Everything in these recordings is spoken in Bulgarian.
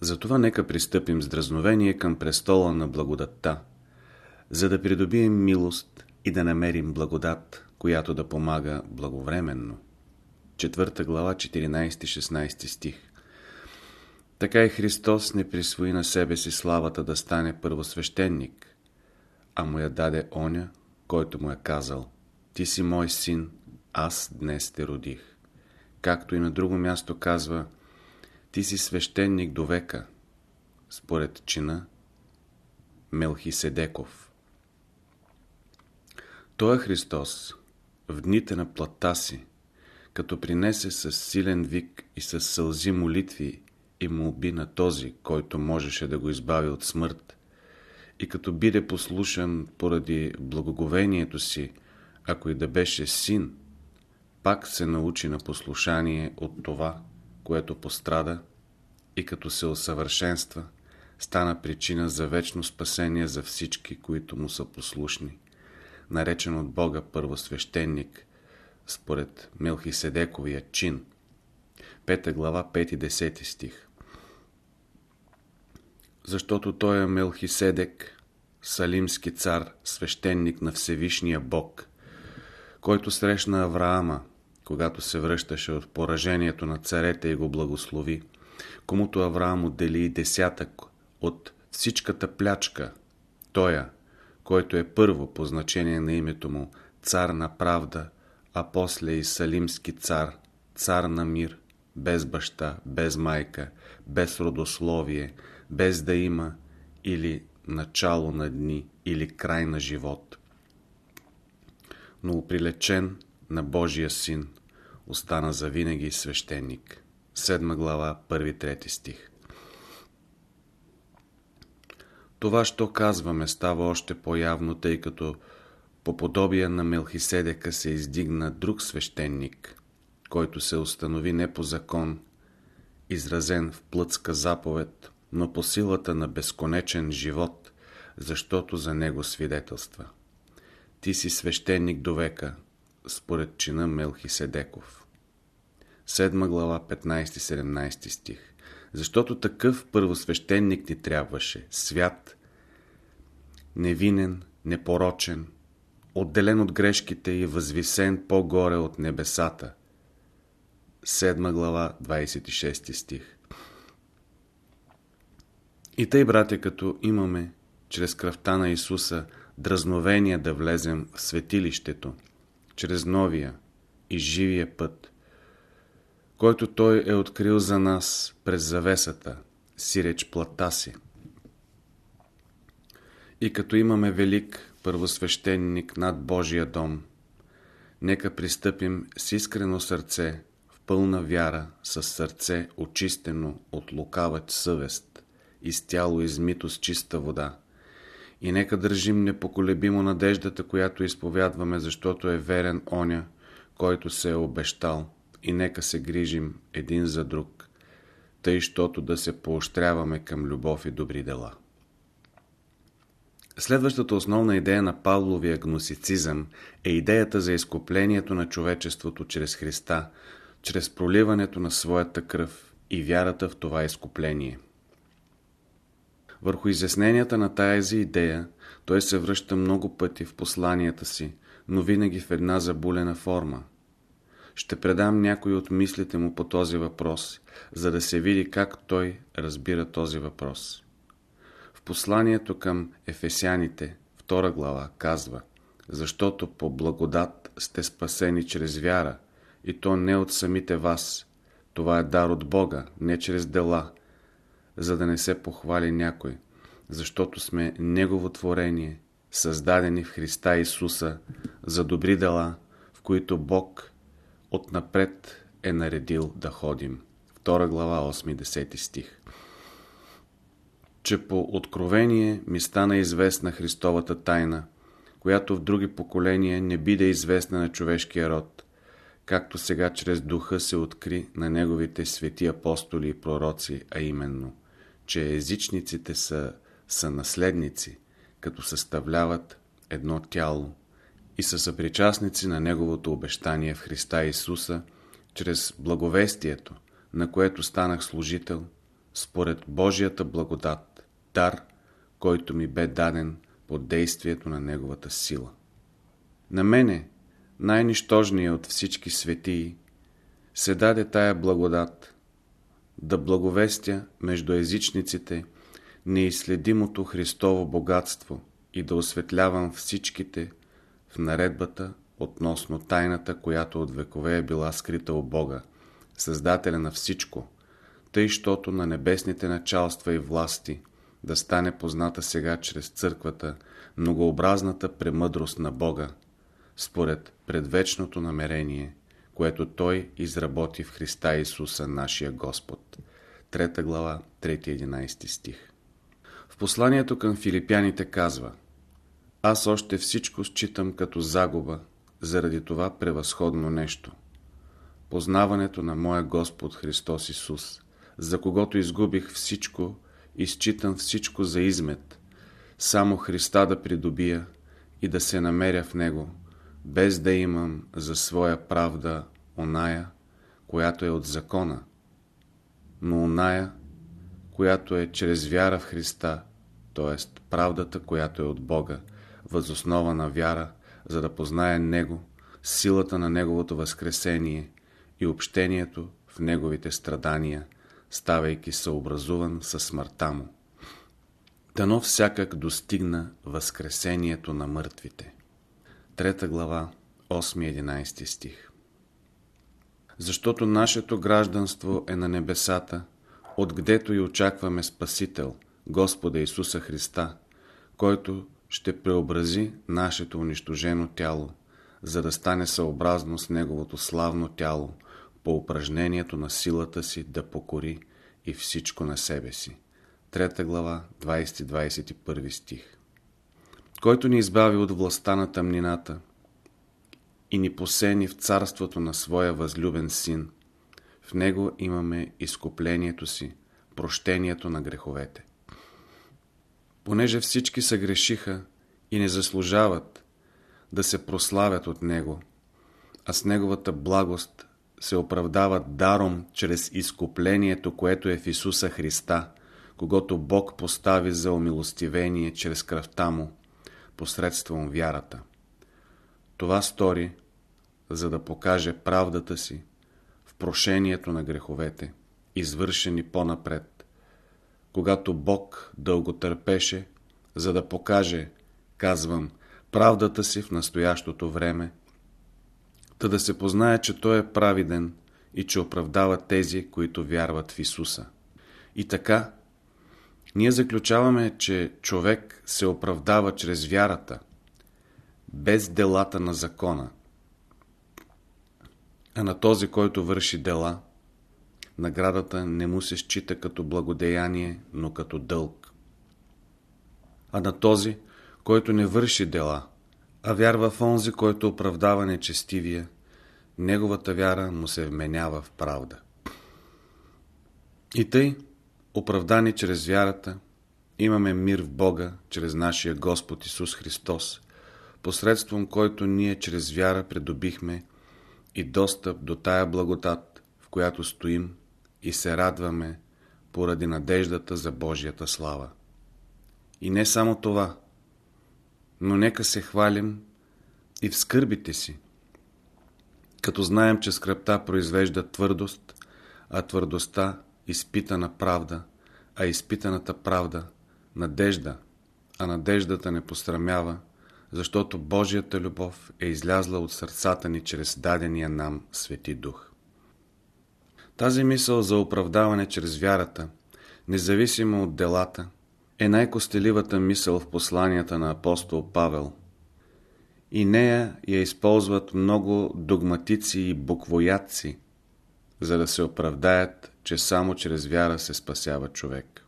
Затова нека пристъпим с дразновение към престола на благодатта, за да придобием милост и да намерим благодат, която да помага благовременно. 4 глава, 14-16 стих Така и Христос не присвои на себе си славата да стане първосвещеник, а му я даде оня, който му е казал Ти си мой син, аз днес те родих. Както и на друго място казва Ти си свещеник до века, според чина Мелхиседеков. Той е Христос, в дните на плата си, като принесе с силен вик и с сълзи молитви и молби на този, който можеше да го избави от смърт, и като биде послушан поради благоговението си, ако и да беше син, пак се научи на послушание от това, което пострада и като се усъвършенства, стана причина за вечно спасение за всички, които му са послушни наречен от Бога първосвещеник, според Мелхиседековия чин. 5 глава, 5-10 стих. Защото той е Мелхиседек, салимски цар, свещеник на Всевишния Бог, който срещна Авраама, когато се връщаше от поражението на царете и го благослови, комуто Авраам отдели и десятък от всичката плячка, тоя, който е първо по значение на името му цар на правда, а после и салимски цар, цар на мир, без баща, без майка, без родословие, без да има или начало на дни, или край на живот. Но оприлечен на Божия син, остана завинаги свещеник. 7 глава, 1-3 стих. Това, що казваме, става още по-явно, тъй като по подобие на Мелхиседека се издигна друг свещеник, който се установи не по закон, изразен в плътска заповед, но по силата на безконечен живот, защото за него свидетелства. Ти си свещеник до века, според чина Мелхиседеков. 7 глава, 15-17 стих защото такъв първосвещеник ни трябваше. Свят, невинен, непорочен, отделен от грешките и възвисен по-горе от небесата. 7 глава, 26 стих. И тъй, братя, като имаме чрез кръвта на Исуса дразновение да влезем в светилището, чрез новия и живия път, който Той е открил за нас през завесата, сиреч плата си. И като имаме велик първосвещеник над Божия дом, нека пристъпим с искрено сърце, в пълна вяра, с сърце очистено от лукавът съвест и с тяло измито с чиста вода. И нека държим непоколебимо надеждата, която изповядваме, защото е верен оня, който се е обещал – и нека се грижим един за друг, тъй, щото да се поощряваме към любов и добри дела. Следващата основна идея на Павловия гносицизъм е идеята за изкуплението на човечеството чрез Христа, чрез проливането на своята кръв и вярата в това изкупление. Върху изясненията на тази идея той се връща много пъти в посланията си, но винаги в една забулена форма – ще предам някои от мислите му по този въпрос, за да се види как той разбира този въпрос. В посланието към Ефесяните, втора глава, казва Защото по благодат сте спасени чрез вяра, и то не от самите вас. Това е дар от Бога, не чрез дела, за да не се похвали някой, защото сме Негово творение, създадени в Христа Исуса за добри дела, в които Бог отнапред е наредил да ходим. 2 глава 8-10 стих Че по откровение ми стана известна Христовата тайна, която в други поколения не биде известна на човешкия род, както сега чрез духа се откри на неговите свети апостоли и пророци, а именно, че езичниците са, са наследници, като съставляват едно тяло, и са съпричастници на Неговото обещание в Христа Исуса, чрез благовестието, на което станах служител, според Божията благодат, дар, който ми бе даден под действието на Неговата сила. На мене, най-нищожния от всички светии, се даде тая благодат, да благовестя между езичниците неизследимото Христово богатство и да осветлявам всичките в наредбата относно тайната, която от векове е била скрита у Бога, Създателя на всичко, тъй, щото на небесните началства и власти да стане позната сега чрез църквата многообразната премъдрост на Бога, според предвечното намерение, което Той изработи в Христа Исуса, нашия Господ. Трета глава, 3-11 стих. В посланието към филипяните казва Аз още всичко считам като загуба, заради това превъзходно нещо. Познаването на моя Господ Христос Исус, за когото изгубих всичко и считам всичко за измет, само Христа да придобия и да се намеря в Него, без да имам за своя правда оная, която е от закона, но оная, която е чрез вяра в Христа, т.е. правдата, която е от Бога, възоснова на вяра, за да познае Него, силата на Неговото възкресение и общението в Неговите страдания, ставайки съобразуван със смъртта Му. Дано всякак достигна възкресението на мъртвите. Трета глава, 8-11 стих Защото нашето гражданство е на небесата, отгдето и очакваме Спасител, Господа Исуса Христа, който ще преобрази нашето унищожено тяло, за да стане съобразно с Неговото славно тяло, по упражнението на силата си да покори и всичко на себе си. Трета глава, 20-21 стих Който ни избави от властта на тъмнината и ни посени в царството на своя възлюбен син, в него имаме изкуплението си, прощението на греховете. Понеже всички са грешиха и не заслужават да се прославят от Него, а с Неговата благост се оправдават даром чрез изкуплението, което е в Исуса Христа, когато Бог постави за умилостивение чрез кръвта Му, посредством вярата. Това стори, за да покаже правдата си в прошението на греховете, извършени по-напред, когато Бог дълго търпеше, за да покаже, казвам, правдата си в настоящото време, та да се познае, че Той е праведен и че оправдава тези, които вярват в Исуса. И така, ние заключаваме, че човек се оправдава чрез вярата, без делата на закона. А на този, който върши дела, наградата не му се счита като благодеяние, но като дълг. А на този, който не върши дела, а вярва в онзи, който оправдава нечестивия, неговата вяра му се вменява в правда. И тъй, оправдани чрез вярата, имаме мир в Бога, чрез нашия Господ Исус Христос, посредством който ние чрез вяра придобихме и достъп до тая благодат, в която стоим и се радваме поради надеждата за Божията слава. И не само това, но нека се хвалим и в скърбите си, като знаем, че скръпта произвежда твърдост, а твърдостта изпитана правда, а изпитаната правда – надежда, а надеждата не посрамява, защото Божията любов е излязла от сърцата ни чрез дадения нам Свети Дух. Тази мисъл за оправдаване чрез вярата, независимо от делата, е най-костеливата мисъл в посланията на апостол Павел. И нея я използват много догматици и буквоядци, за да се оправдаят, че само чрез вяра се спасява човек.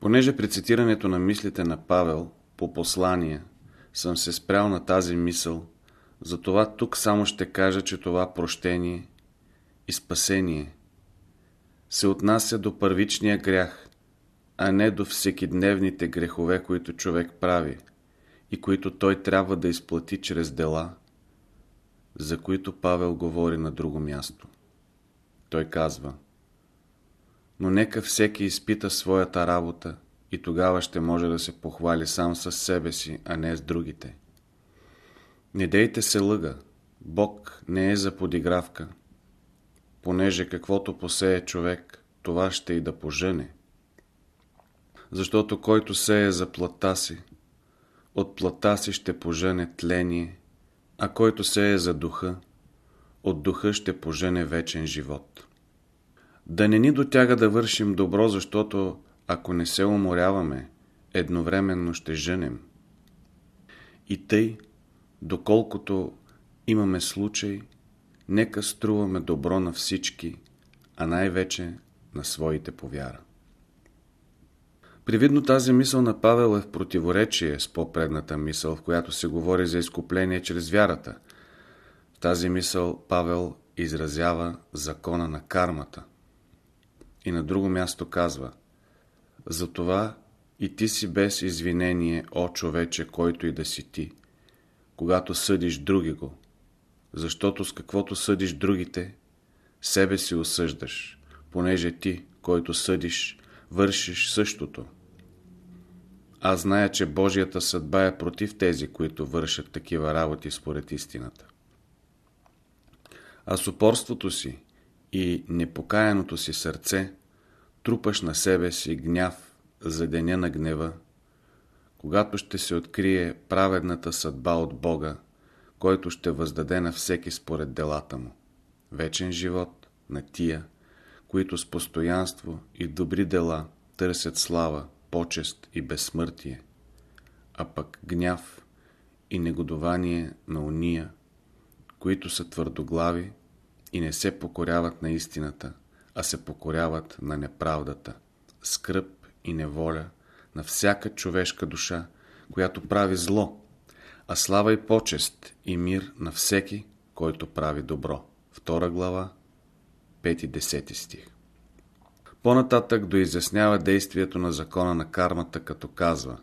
Понеже при цитирането на мислите на Павел по послания съм се спрял на тази мисъл, затова тук само ще кажа, че това прощение и спасение се отнася до първичния грях, а не до всекидневните грехове, които човек прави и които той трябва да изплати чрез дела, за които Павел говори на друго място. Той казва но нека всеки изпита своята работа и тогава ще може да се похвали сам с себе си, а не с другите. Не дейте се лъга. Бог не е за подигравка, понеже каквото посее човек, това ще и да пожене. Защото който сее за плата си, от плата си ще пожене тление, а който сее за духа, от духа ще пожене вечен живот. Да не ни дотяга да вършим добро, защото ако не се уморяваме, едновременно ще женем. И тъй, доколкото имаме случай, нека струваме добро на всички, а най-вече на своите повяра. Привидно тази мисъл на Павел е в противоречие с по-предната мисъл, в която се говори за изкупление чрез вярата. Тази мисъл Павел изразява закона на кармата. И на друго място казва Затова и ти си без извинение, о човече, който и да си ти, когато съдиш други го, защото с каквото съдиш другите, себе си осъждаш, понеже ти, който съдиш, вършиш същото. Аз зная, че Божията съдба е против тези, които вършат такива работи според истината. А с упорството си и непокаяното си сърце трупаш на себе си гняв за деня на гнева, когато ще се открие праведната съдба от Бога, който ще въздаде на всеки според делата му. Вечен живот на тия, които с постоянство и добри дела търсят слава, почест и безсмъртие, а пък гняв и негодование на уния, които са твърдоглави и не се покоряват на истината, а се покоряват на неправдата, скръп и неволя на всяка човешка душа, която прави зло, а слава и почест и мир на всеки, който прави добро. Втора глава, 5-10 стих. По-нататък доизяснява действието на закона на кармата, като казва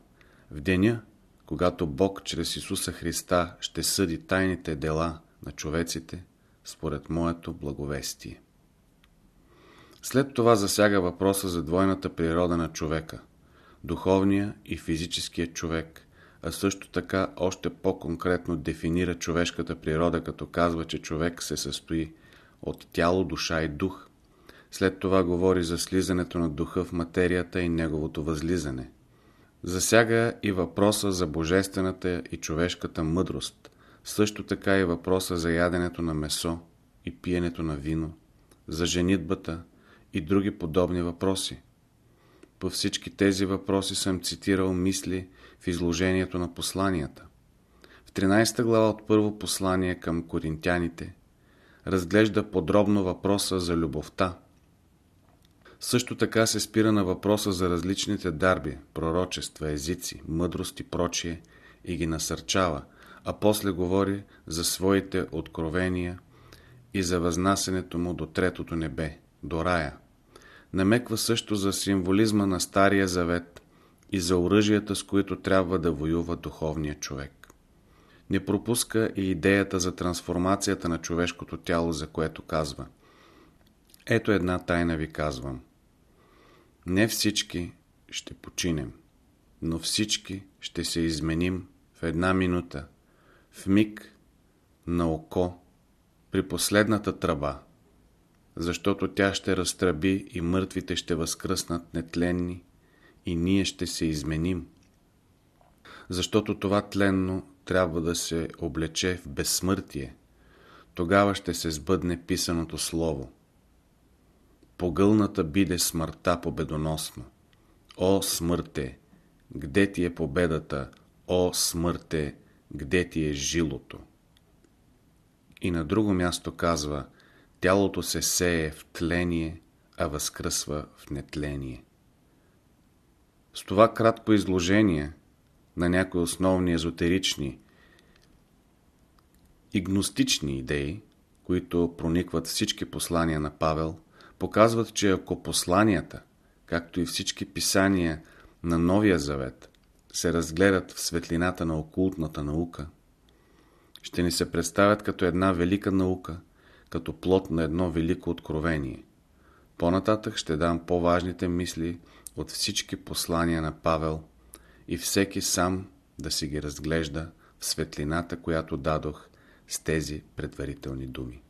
В деня, когато Бог чрез Исуса Христа ще съди тайните дела на човеците, според моето благовестие. След това засяга въпроса за двойната природа на човека, духовния и физическия човек, а също така още по-конкретно дефинира човешката природа, като казва, че човек се състои от тяло, душа и дух. След това говори за слизането на духа в материята и неговото възлизане. Засяга и въпроса за божествената и човешката мъдрост, също така и въпроса за яденето на месо и пиенето на вино, за женитбата и други подобни въпроси. По всички тези въпроси съм цитирал мисли в изложението на посланията. В 13 глава от първо послание към коринтяните разглежда подробно въпроса за любовта. Също така се спира на въпроса за различните дарби, пророчества, езици, мъдрост и прочие и ги насърчава, а после говори за своите откровения и за възнасенето му до третото небе, до рая. Намеква също за символизма на Стария Завет и за оръжията, с които трябва да воюва духовният човек. Не пропуска и идеята за трансформацията на човешкото тяло, за което казва Ето една тайна ви казвам. Не всички ще починем, но всички ще се изменим в една минута, в миг, на око, при последната тръба, защото тя ще разтръби и мъртвите ще възкръснат нетленни и ние ще се изменим. Защото това тленно трябва да се облече в безсмъртие. Тогава ще се сбъдне писаното слово. Погълната биде смъртта победоносно. О, смърте, где ти е победата? О, смърте, где ти е жилото? И на друго място казва, тялото се сее в тление, а възкръсва в нетление. С това кратко изложение на някои основни езотерични и гностични идеи, които проникват всички послания на Павел, показват, че ако посланията, както и всички писания на Новия Завет, се разгледат в светлината на окултната наука, ще ни се представят като една велика наука, като плод на едно велико откровение. По-нататък ще дам по-важните мисли от всички послания на Павел и всеки сам да си ги разглежда в светлината, която дадох с тези предварителни думи.